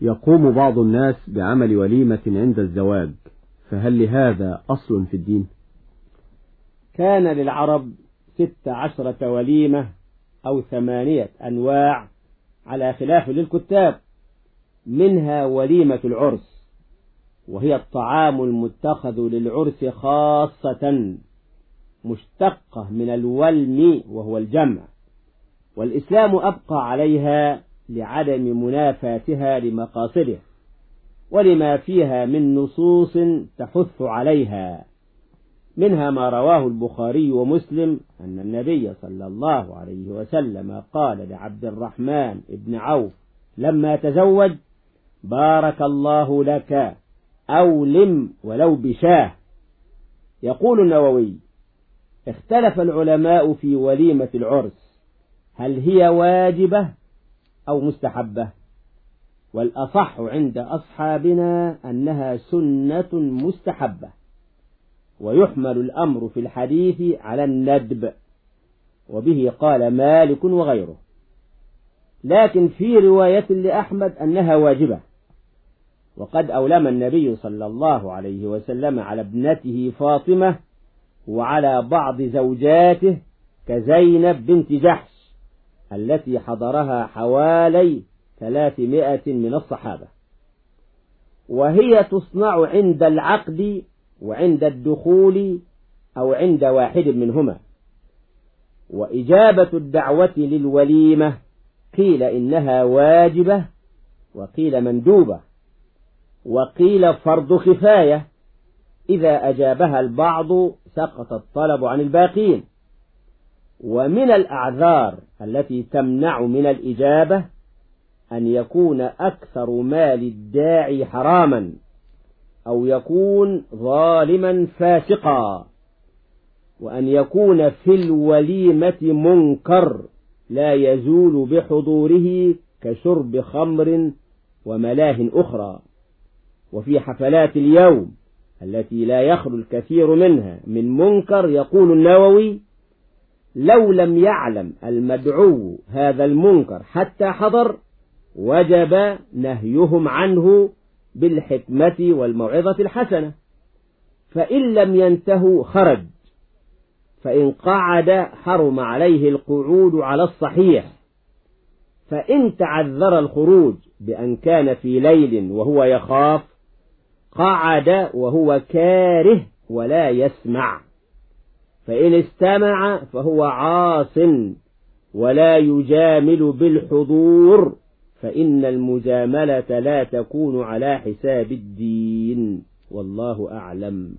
يقوم بعض الناس بعمل وليمة عند الزواج فهل لهذا أصل في الدين؟ كان للعرب ست عشرة وليمة أو ثمانية أنواع على خلاف للكتاب منها وليمة العرس وهي الطعام المتخذ للعرس خاصة مشتقة من الولم وهو الجمع والإسلام أبقى عليها لعدم منافاتها لمقاصده ولما فيها من نصوص تحث عليها. منها ما رواه البخاري ومسلم أن النبي صلى الله عليه وسلم قال لعبد الرحمن بن عوف لما تزوج بارك الله لك أولم ولو بشاه. يقول النووي اختلف العلماء في وليمة العرس هل هي واجبة أو مستحبة. والأصح عند أصحابنا أنها سنة مستحبة. ويحمل الأمر في الحديث على الندب. وبه قال مالك وغيره. لكن في رواية لأحمد أنها واجبة. وقد أولم النبي صلى الله عليه وسلم على ابنته فاطمة وعلى بعض زوجاته كزينب بنت جحش. التي حضرها حوالي ثلاثمائة من الصحابة. وهي تصنع عند العقد وعند الدخول أو عند واحد منهما. وإجابة الدعوة للوليمة قيل إنها واجبة وقيل مندوبة وقيل فرض كفاية إذا أجابها البعض سقط الطلب عن الباقين. ومن الأعذار التي تمنع من الإجابة أن يكون أكثر مال الداعي حراما أو يكون ظالما فاسقا وأن يكون في الوليمة منكر لا يزول بحضوره كشرب خمر وملاه أخرى. وفي حفلات اليوم التي لا يخلو الكثير منها من منكر يقول النووي لو لم يعلم المدعو هذا المنكر حتى حضر وجب نهيهم عنه بالحكمة والموعظة الحسنة. فإن لم ينتهوا خرج فإن قعد حرم عليه القعود على الصحيح. فإن تعذر الخروج بأن كان في ليل وهو يخاف قعد وهو كاره ولا يسمع. فإن استمع فهو عاص ولا يجامل بالحضور فإن المجاملة لا تكون على حساب الدين. والله أعلم.